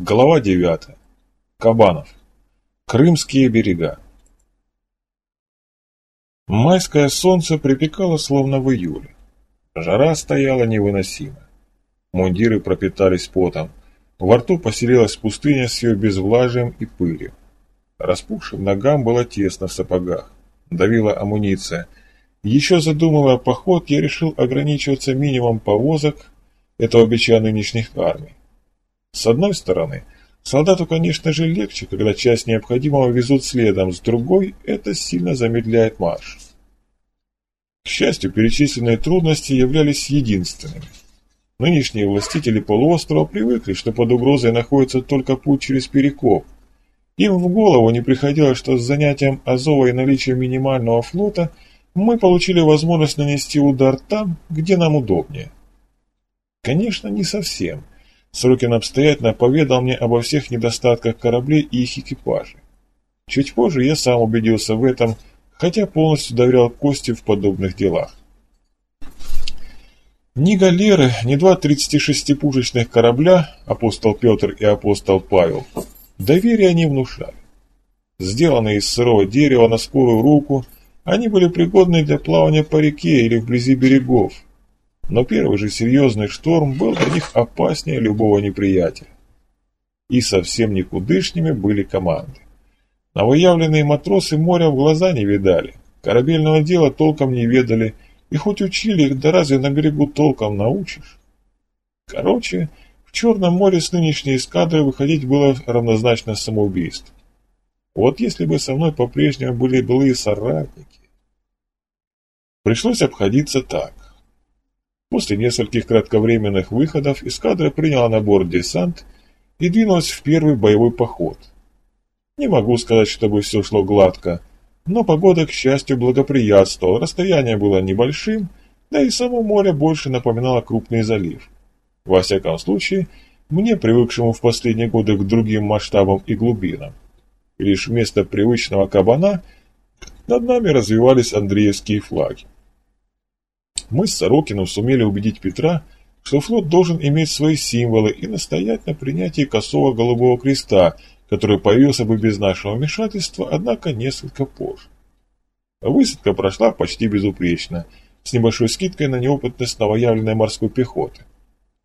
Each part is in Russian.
Глава 9. Кабанов. Крымские берега. Майское солнце припекало словно в июле. Жара стояла невыносимая. Мундиры пропитались потом. Во рту поселилась пустыня с ее безвлажием и пылью. Распухшим ногам было тесно в сапогах. Давила амуниция. Еще задумывая поход, я решил ограничиваться минимумом повозок, этого бича нынешних армий. С одной стороны, солдату, конечно же, легче, когда часть необходимого везут следом, с другой, это сильно замедляет марш. К счастью, перечисленные трудности являлись единственными. Нынешние властители полуострова привыкли, что под угрозой находится только путь через Перекоп. Им в голову не приходило, что с занятием Азова и наличием минимального флота мы получили возможность нанести удар там, где нам удобнее. Конечно, не совсем – Сорокин обстоятельно поведал мне обо всех недостатках кораблей и их экипажей. Чуть позже я сам убедился в этом, хотя полностью доверял Косте в подобных делах. Ни галеры, ни два 36-пушечных корабля, апостол Петр и апостол Павел, доверия не внушали. Сделанные из сырого дерева на скорую руку, они были пригодны для плавания по реке или вблизи берегов, но первый же серьезный шторм был для них опаснее любого неприятеля. И совсем никудышными были команды. Новоявленные матросы моря в глаза не видали, корабельного дела толком не ведали, и хоть учили их, да разве на берегу толком научишь? Короче, в Черном море с нынешней эскадрой выходить было равнозначно самоубийству. Вот если бы со мной по-прежнему были былые соратники. Пришлось обходиться так. После нескольких кратковременных выходов эскадра приняла на борт десант и двинулась в первый боевой поход. Не могу сказать, чтобы все шло гладко, но погода, к счастью, благоприятствовала, расстояние было небольшим, да и само море больше напоминало крупный залив. Во всяком случае, мне, привыкшему в последние годы к другим масштабам и глубинам. Лишь вместо привычного кабана над нами развивались Андреевские флаги. Мы с Сорокиным сумели убедить Петра, что флот должен иметь свои символы и настоять на принятии косого голубого креста, который появился бы без нашего вмешательства, однако несколько позже. Высадка прошла почти безупречно, с небольшой скидкой на неопытность новоявленной морской пехоты.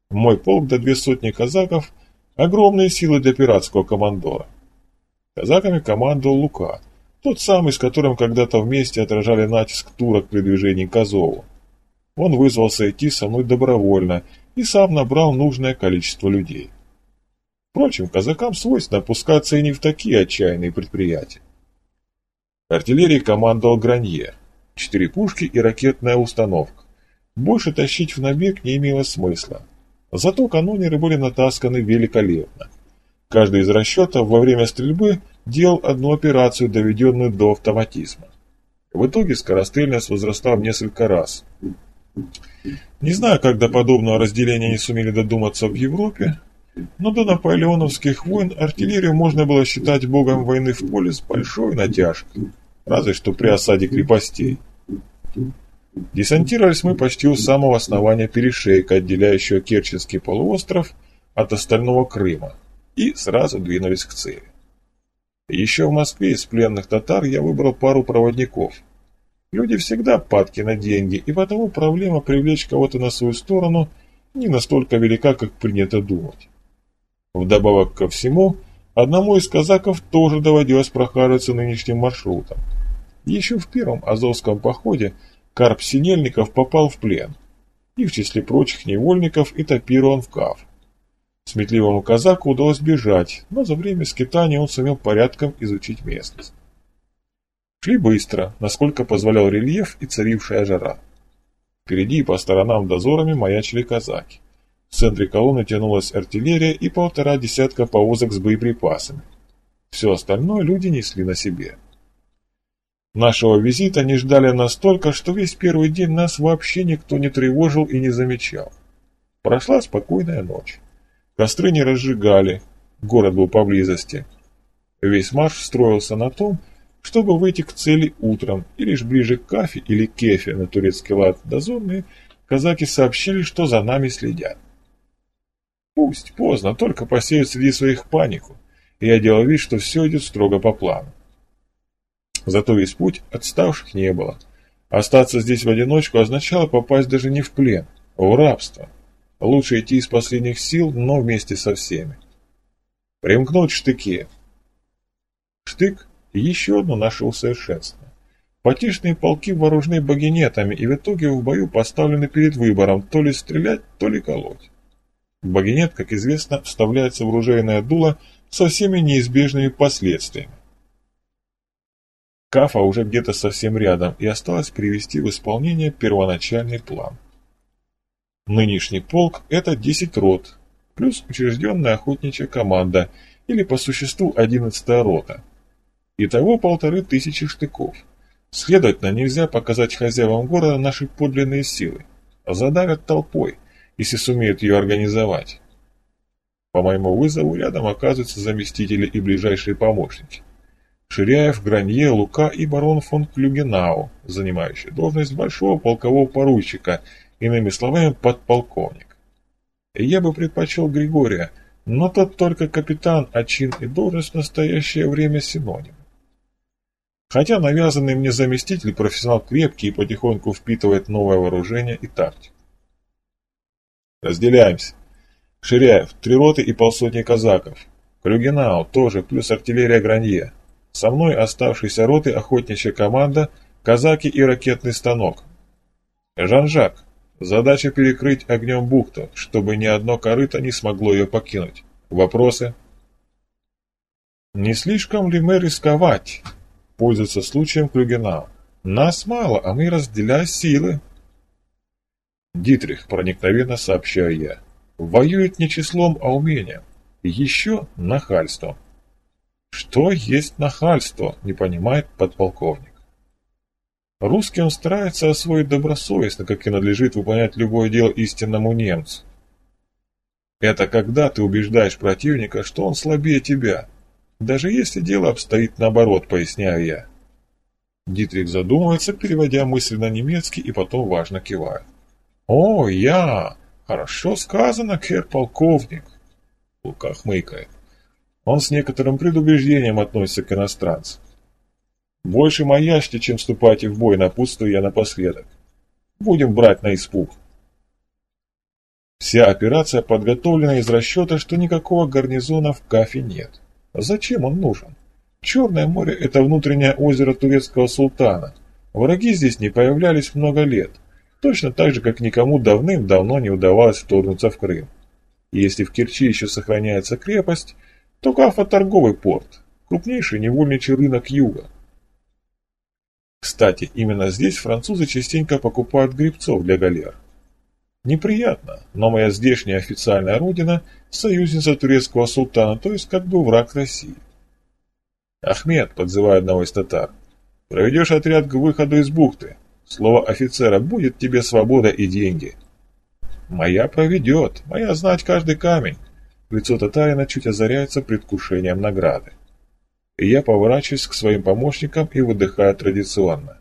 Мой полк до две сотни казаков – огромные силы для пиратского командора. Казаками командовал Лука, тот самый, с которым когда-то вместе отражали натиск турок при движении к. Он вызвался идти со мной добровольно и сам набрал нужное количество людей. Впрочем, казакам свойственно опускаться и не в такие отчаянные предприятия. Артиллерии командовал Гранье. Четыре пушки и ракетная установка. Больше тащить в набег не имело смысла. Зато канонеры были натасканы великолепно. Каждый из расчетов во время стрельбы делал одну операцию, доведенную до автоматизма. В итоге скорострельность возросла в несколько раз. Не знаю, как до подобного разделения не сумели додуматься в Европе, но до наполеоновских войн артиллерию можно было считать богом войны в поле с большой натяжкой, разве что при осаде крепостей. Десантировались мы почти у самого основания перешейка, отделяющего Керченский полуостров от остального Крыма, и сразу двинулись к цели. Еще в Москве из пленных татар я выбрал пару проводников – Люди всегда падки на деньги, и потому проблема привлечь кого-то на свою сторону не настолько велика, как принято думать. Вдобавок ко всему, одному из казаков тоже доводилось прохаживаться нынешним маршрутом. Еще в первом Азовском походе Карп Синельников попал в плен, и в числе прочих невольников и топирован в Кав. Сметливому казаку удалось бежать, но за время скитания он сумел порядком изучить местность. Шли быстро, насколько позволял рельеф и царившая жара. Впереди и по сторонам дозорами маячили казаки. В центре колонны тянулась артиллерия и полтора десятка повозок с боеприпасами. Все остальное люди несли на себе. Нашего визита не ждали настолько, что весь первый день нас вообще никто не тревожил и не замечал. Прошла спокойная ночь. Костры не разжигали, город был поблизости. Весь марш строился на том, чтобы выйти к цели утром, и лишь ближе к кафе или кефе на турецкий лад дозорные, казаки сообщили, что за нами следят. Пусть, поздно, только посеют среди своих панику. И я делал вид, что все идет строго по плану. Зато весь путь отставших не было. Остаться здесь в одиночку означало попасть даже не в плен, а в рабство. Лучше идти из последних сил, но вместе со всеми. Примкнуть штыки. Штык – еще одно наше усовершенство. Потешные полки вооружены багинетами и в итоге в бою поставлены перед выбором то ли стрелять, то ли колоть. Багинет, как известно, вставляется в оружейное дуло со всеми неизбежными последствиями. Кафа уже где-то совсем рядом, и осталось привести в исполнение первоначальный план. Нынешний полк – это 10 рот, плюс учрежденная охотничья команда, или по существу 11 рота. Итого полторы тысячи штыков. Следовательно, нельзя показать хозяевам города наши подлинные силы. Задавят толпой, если сумеют ее организовать. По моему вызову рядом оказываются заместители и ближайшие помощники. Ширяев, Гранье, Лука и барон фон Клюгенау, занимающий должность большого полкового поручика, иными словами, подполковник. Я бы предпочел Григория, но тот только капитан, а чин и должность в настоящее время синоним. Хотя навязанный мне заместитель профессионал крепкий и потихоньку впитывает новое вооружение и тактику. Разделяемся. Ширяев, три роты и полсотни казаков. Клюгенау тоже, плюс артиллерия Гранье. Со мной оставшиеся роты, охотничья команда, казаки и ракетный станок. Жан-Жак, задача перекрыть огнем бухту, чтобы ни одно корыто не смогло ее покинуть. Вопросы? Не слишком ли мы рисковать? Пользуется случаем Клюгена. Нас мало, а мы разделяем силы. Дитрих, проникновенно сообщаю я, воюет не числом, а умением. Еще нахальством. Что есть нахальство, не понимает подполковник. Русский он старается освоить добросовестно, как и надлежит выполнять любое дело истинному немцу. Это когда ты убеждаешь противника, что он слабее тебя, даже если дело обстоит наоборот, поясняю я. Дитрих задумывается, переводя мысль на немецкий и потом важно кивает. «О, я! Хорошо сказано, кер-полковник!» Лука хмыкает. Он с некоторым предубеждением относится к иностранцам. «Больше маячьте, чем вступайте в бой, напутствую я напоследок. Будем брать на испуг». Вся операция подготовлена из расчета, что никакого гарнизона в Кафе нет. Зачем он нужен? Черное море – это внутреннее озеро турецкого султана. Враги здесь не появлялись много лет, точно так же, как никому давным-давно не удавалось вторгнуться в Крым. Если в Керчи еще сохраняется крепость, то Кафа – торговый порт, крупнейший невольничий рынок юга. Кстати, именно здесь французы частенько покупают грибцов для галер. Неприятно, но моя здешняя официальная родина – союзница турецкого султана, то есть как бы враг России. Ахмед, подзывая одного из татар, проведешь отряд к выходу из бухты. Слово офицера будет тебе свобода и деньги. Моя проведет, моя знать каждый камень. Лицо татарина чуть озаряется предвкушением награды. И я поворачиваюсь к своим помощникам и выдыхаю традиционно.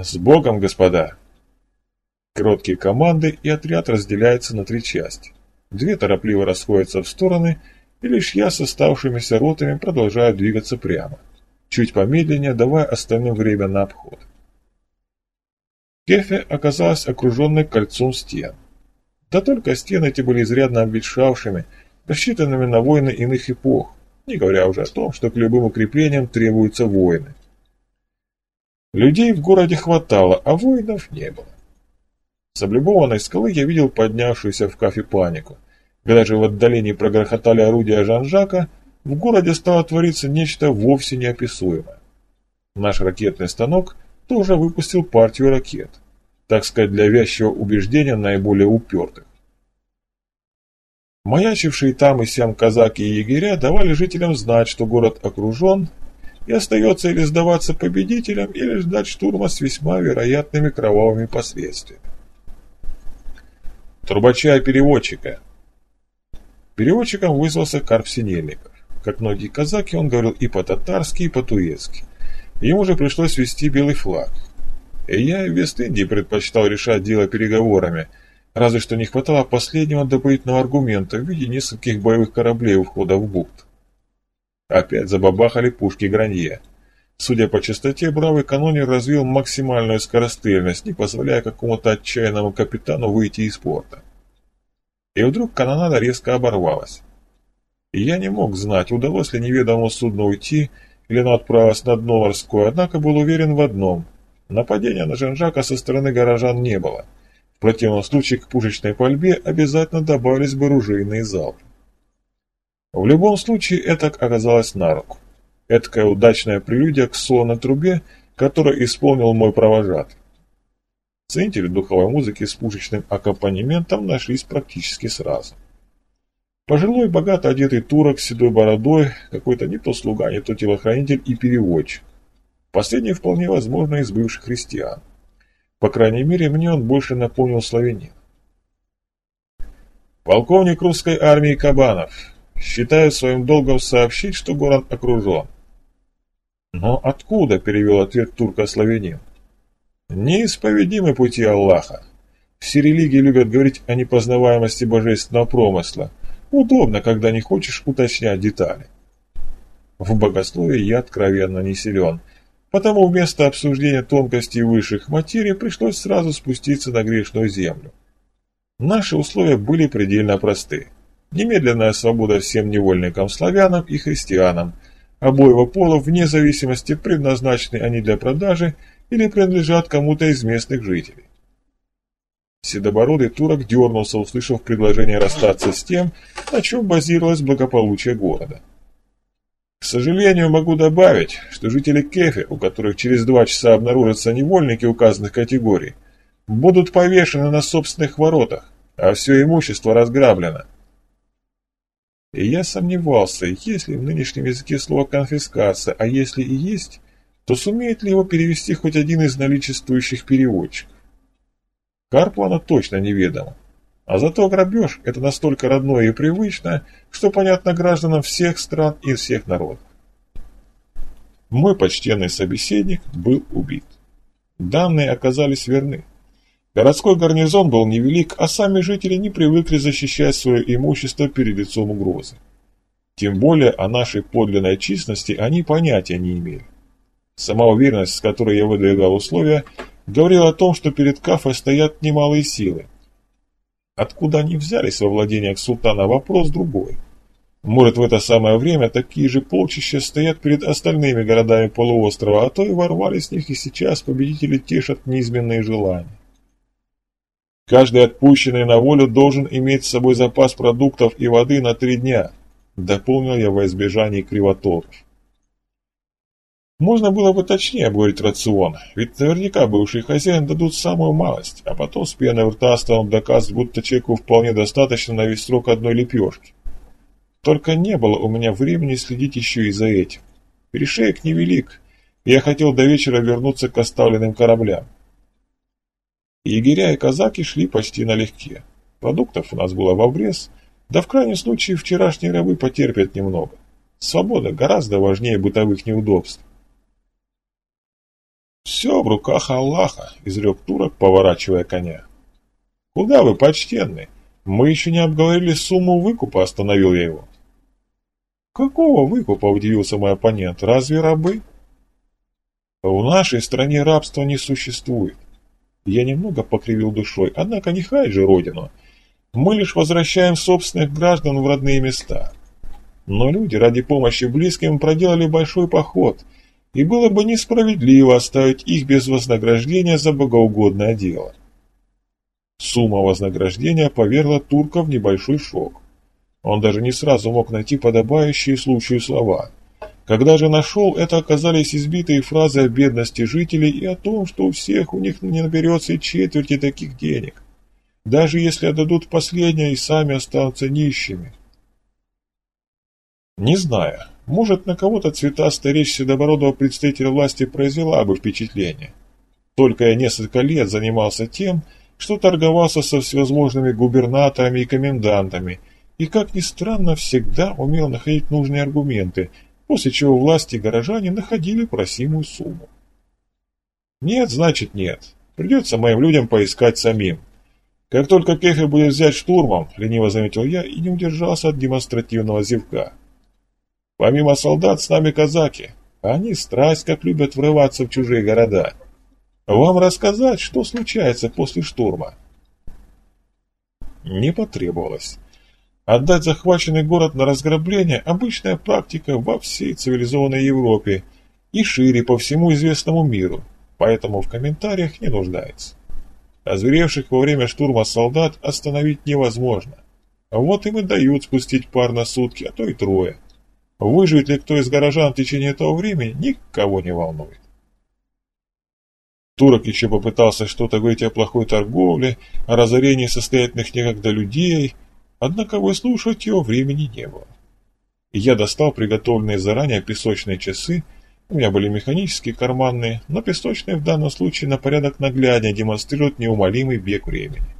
С Богом, господа! Короткие команды, и отряд разделяется на три части. Две торопливо расходятся в стороны, и лишь я с оставшимися ротами продолжаю двигаться прямо, чуть помедленнее, давая остальным время на обход. Кефе оказалась окруженной кольцом стен. Да только стены эти были изрядно обветшавшими, рассчитанными на войны иных эпох, не говоря уже о том, что к любым укреплениям требуются воины. Людей в городе хватало, а воинов не было. С облюбованной скалы я видел поднявшуюся в кафе панику. Когда же в отдалении прогрохотали орудия Жан-Жака, в городе стало твориться нечто вовсе неописуемое. Наш ракетный станок тоже выпустил партию ракет, так сказать, для вязчего убеждения наиболее упертых. Маячившие там и сям казаки и егеря давали жителям знать, что город окружен, и остается или сдаваться победителям, или ждать штурма с весьма вероятными кровавыми последствиями. Трубача и переводчика. Переводчиком вызвался Карп Синельников. Как многие казаки, он говорил и по-татарски, и по-турецки. Ему же пришлось вести белый флаг. И я в Вест-Индии предпочитал решать дело переговорами, Разве что не хватало последнего дополнительного аргумента в виде нескольких боевых кораблей у входа в бухту. Опять забабахали пушки Гранье. Судя по частоте, бравый канонир развил максимальную скорострельность, не позволяя какому-то отчаянному капитану выйти из порта. И вдруг канонада резко оборвалась. И я не мог знать, удалось ли неведомому судну уйти, или оно отправилось на дно морское, однако был уверен в одном – нападения на Жанжака со стороны горожан не было. В противном случае к пушечной пальбе обязательно добавились бы ружейные залпы. В любом случае это оказалось на руку. Эдакая удачная прелюдия к соло на трубе, которую исполнил мой провожатый. Ценители духовой музыки с пушечным аккомпанементом нашлись практически сразу. Пожилой, богато одетый турок с седой бородой, какой-то не то слуга, не то телохранитель и переводчик. Последний вполне возможно из бывших христиан. По крайней мере, мне он больше напомнил славянин. Полковник русской армии Кабанов. Считаю своим долгом сообщить, что город окружен. Но откуда, перевел ответ турка-славянин? Неисповедимы пути Аллаха. Все религии любят говорить о непознаваемости божественного промысла. Удобно, когда не хочешь уточнять детали. В богословии я откровенно не силен, потому вместо обсуждения тонкостей высших материй пришлось сразу спуститься на грешную землю. Наши условия были предельно просты. Немедленная свобода всем невольникам славянам и христианам, обоего пола вне зависимости предназначены они для продажи или принадлежат кому-то из местных жителей. Седобородый турок дернулся, услышав предложение расстаться с тем, на чем базировалось благополучие города. К сожалению, могу добавить, что жители Кефи, у которых через два часа обнаружатся невольники указанных категорий, будут повешены на собственных воротах, а все имущество разграблено. И я сомневался, есть ли в нынешнем языке слово «конфискация», а если и есть, то сумеет ли его перевести хоть один из наличествующих переводчиков? Карпу она точно неведома. А зато грабеж – это настолько родное и привычное, что понятно гражданам всех стран и всех народов. Мой почтенный собеседник был убит. Данные оказались верны. Городской гарнизон был невелик, а сами жители не привыкли защищать свое имущество перед лицом угрозы. Тем более о нашей подлинной численности они понятия не имели. Сама уверенность, с которой я выдвигал условия, говорила о том, что перед Кафой стоят немалые силы. Откуда они взялись во владениях султана, вопрос другой. Может, в это самое время такие же полчища стоят перед остальными городами полуострова, а то и ворвались в них, и сейчас победители тешат неизменные желания. Каждый отпущенный на волю должен иметь с собой запас продуктов и воды на три дня, дополнил я во избежание кривотолков. Можно было бы точнее обговорить рацион, ведь наверняка бывший хозяин дадут самую малость, а потом с пеной у рта станут доказывать, будто человеку вполне достаточно на весь срок одной лепешки. Только не было у меня времени следить еще и за этим. Перешеек невелик, и я хотел до вечера вернуться к оставленным кораблям. Егеря и казаки шли почти налегке. Продуктов у нас было в обрез, да в крайнем случае вчерашние рабы потерпят немного. Свобода гораздо важнее бытовых неудобств. «Все в руках Аллаха», — изрек турок, поворачивая коня. «Куда вы, почтенный? Мы еще не обговорили сумму выкупа», — остановил я его. «Какого выкупа?» — удивился мой оппонент. «Разве рабы?» «В нашей стране рабства не существует. Я немного покривил душой, однако не хай же родину. Мы лишь возвращаем собственных граждан в родные места. Но люди ради помощи близким проделали большой поход — и было бы несправедливо оставить их без вознаграждения за богоугодное дело. Сумма вознаграждения повергла турка в небольшой шок. Он даже не сразу мог найти подобающие случаю слова. Когда же нашел, это оказались избитые фразы о бедности жителей и о том, что у всех у них не наберется и четверти таких денег. Даже если отдадут последнее и сами останутся нищими. Не знаю, может, на кого-то цветастая речь седобородого представителя власти произвела бы впечатление. Только я несколько лет занимался тем, что торговался со всевозможными губернаторами и комендантами, и, как ни странно, всегда умел находить нужные аргументы, после чего власти и горожане находили просимую сумму. Нет, значит нет. Придется моим людям поискать самим. Как только Кефи будет взять штурмом, лениво заметил я и не удержался от демонстративного зевка. Помимо солдат с нами казаки. Они страсть как любят врываться в чужие города. Вам рассказать, что случается после штурма? Не потребовалось. Отдать захваченный город на разграбление – обычная практика во всей цивилизованной Европе и шире по всему известному миру, поэтому в комментариях не нуждается. Озверевших во время штурма солдат остановить невозможно. Вот им и дают спустить пар на сутки, а то и трое. Выживет ли кто из горожан в течение этого времени, никого не волнует. Турок еще попытался что-то говорить о плохой торговле, о разорении состоятельных некогда людей, однако выслушать его времени не было. Я достал приготовленные заранее песочные часы у меня были механические карманные, но песочные в данном случае на порядок нагляднее демонстрируют неумолимый бег времени.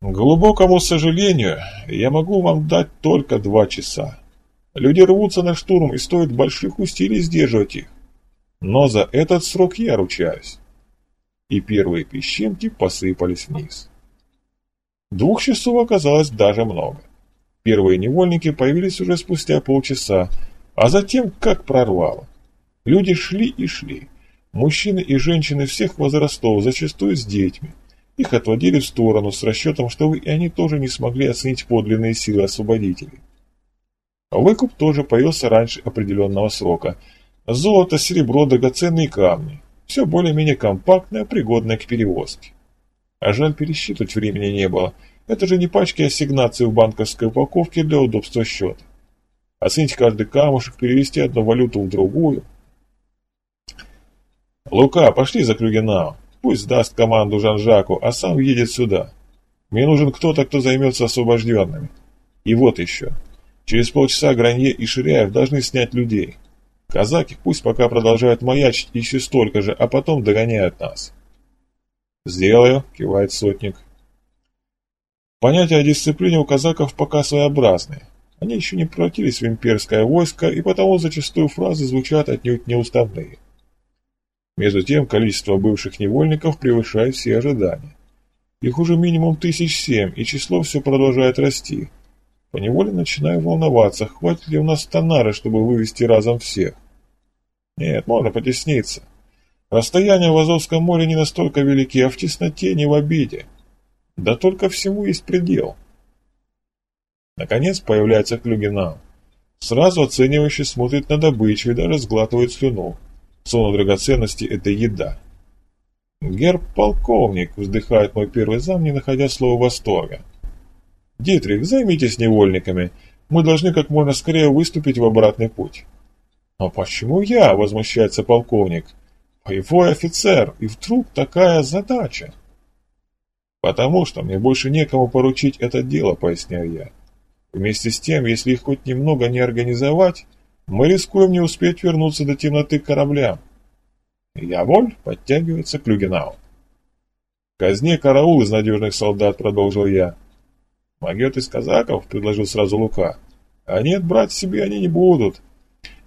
К глубокому сожалению, я могу вам дать только два часа. Люди рвутся на штурм и стоит больших усилий сдерживать их. Но за этот срок я ручаюсь. И первые песчинки посыпались вниз. Двух часов оказалось даже много. Первые невольники появились уже спустя полчаса, а затем как прорвало. Люди шли и шли. Мужчины и женщины всех возрастов, зачастую с детьми. Их отводили в сторону с расчетом, чтобы и они тоже не смогли оценить подлинные силы освободителей. Выкуп тоже появился раньше определенного срока. Золото, серебро, драгоценные камни. Все более-менее компактное, пригодное к перевозке. А жаль, пересчитывать времени не было. Это же не пачки ассигнаций в банковской упаковке для удобства счета оценить каждый камушек, перевести одну валюту в другую. «Лука, пошли за Клюгенау. Пусть даст команду Жан-Жаку, а сам едет сюда. Мне нужен кто-то, кто займется освобожденными. И вот еще. Через полчаса Гранье и Ширяев должны снять людей. Казаки пусть пока продолжают маячить еще столько же, а потом догоняют нас». «Сделаю», — кивает сотник. Понятия о дисциплине у казаков пока своеобразные. Они еще не превратились в имперское войско, и потому зачастую фразы звучат отнюдь неуставные. Между тем, количество бывших невольников превышает все ожидания. Их уже минимум тысяч семь, и число все продолжает расти. Поневоле начинаю волноваться, хватит ли у нас тонары, чтобы вывести разом всех. Нет, можно потесниться. Расстояния в Азовском море не настолько велики, а в тесноте не в обиде. Да только всему есть предел. Наконец появляется Клюгенау. Сразу оценивающий смотрит на добычу и даже сглатывает слюну. Сон драгоценности – это еда. «Герб полковник», – вздыхает мой первый зам, не находя слова восторга. «Дитрих, займитесь невольниками. Мы должны как можно скорее выступить в обратный путь». «А почему я?» – возмущается полковник. «Боевой офицер, и вдруг такая задача». «Потому что мне больше некому поручить это дело», – поясняю я. Вместе с тем, если их хоть немного не организовать, мы рискуем не успеть вернуться до темноты корабля. Я воль подтягивается Клюгенау. «Казне караул из надежных солдат», — продолжил я. «Могет из казаков», — предложил сразу Лука. «А нет, брать себе они не будут.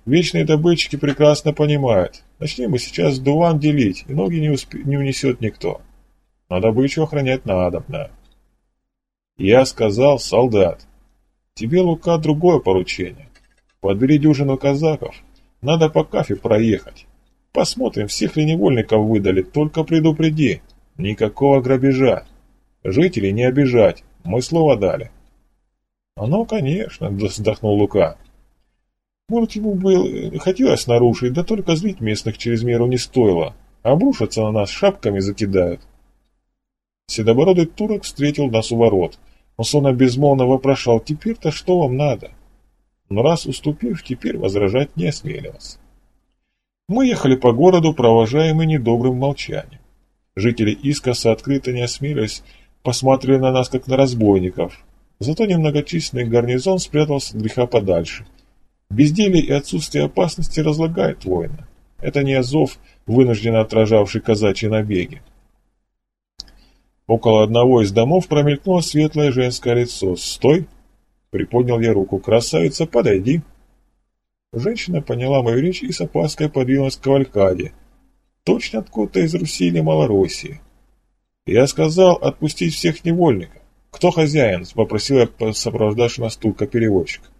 Вечные добытчики прекрасно понимают. Начнем мы сейчас дуван делить, и ноги не, усп... не унесет никто. Но добычу охранять надо, да». Я сказал «солдат». Тебе, Лука, другое поручение. Подбери дюжину казаков. Надо по кафе проехать. Посмотрим, всех ли невольников выдали, только предупреди. Никакого грабежа. Жителей не обижать, мы слово дали. Ну, конечно, вздохнул Лука. Может, ему бы хотелось нарушить, да только злить местных через меру не стоило. Обрушатся на нас, шапками закидают. Седобородый турок встретил нас у ворот – он словно безмолвно вопрошал, теперь-то что вам надо? Но раз уступив, теперь возражать не осмеливался. Мы ехали по городу, провожаемые недобрым молчанием. Жители Искоса открыто не осмелились, посматривали на нас, как на разбойников. Зато немногочисленный гарнизон спрятался от греха подальше. Безделие и отсутствие опасности разлагает воина. Это не Азов, вынужденно отражавший казачьи набеги. Около одного из домов промелькнуло светлое женское лицо. «Стой!» — приподнял я руку. «Красавица, подойди!» Женщина поняла мою речь и с опаской подвинулась к кавалькаде. Точно откуда-то из Руси или Малороссии. Я сказал отпустить всех невольников. Кто хозяин? Попросил я сопровождавшего стулка переводчик.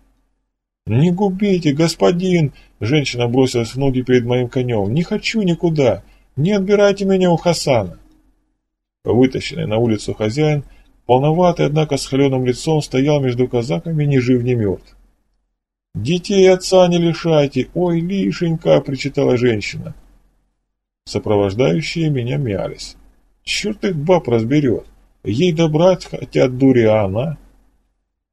«Не губите, господин!» Женщина бросилась в ноги перед моим конем. «Не хочу никуда! Не отбирайте меня у Хасана!» Вытащенный на улицу хозяин, полноватый, однако с холеным лицом, стоял между казаками ни жив, ни мертв. «Детей отца не лишайте! Ой, лишенька!» — причитала женщина. Сопровождающие меня мялись. Черт их баб разберет. Ей добрать хотят дури, а она...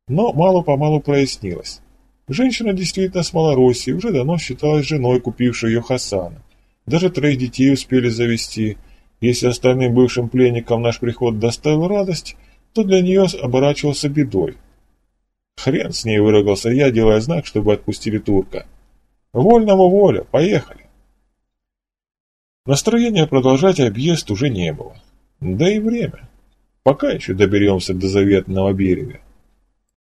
Но мало-помалу прояснилось. Женщина действительно с Малороссии, уже давно считалась женой, купившей ее Хасана. Даже троих детей успели завести. Если остальным бывшим пленникам наш приход доставил радость, то для нее оборачивался бедой. Хрен с ней выругался я, делая знак, чтобы отпустили турка. Вольному воля, поехали. Настроения продолжать объезд уже не было. Да и время. Пока еще доберемся до заветного берега.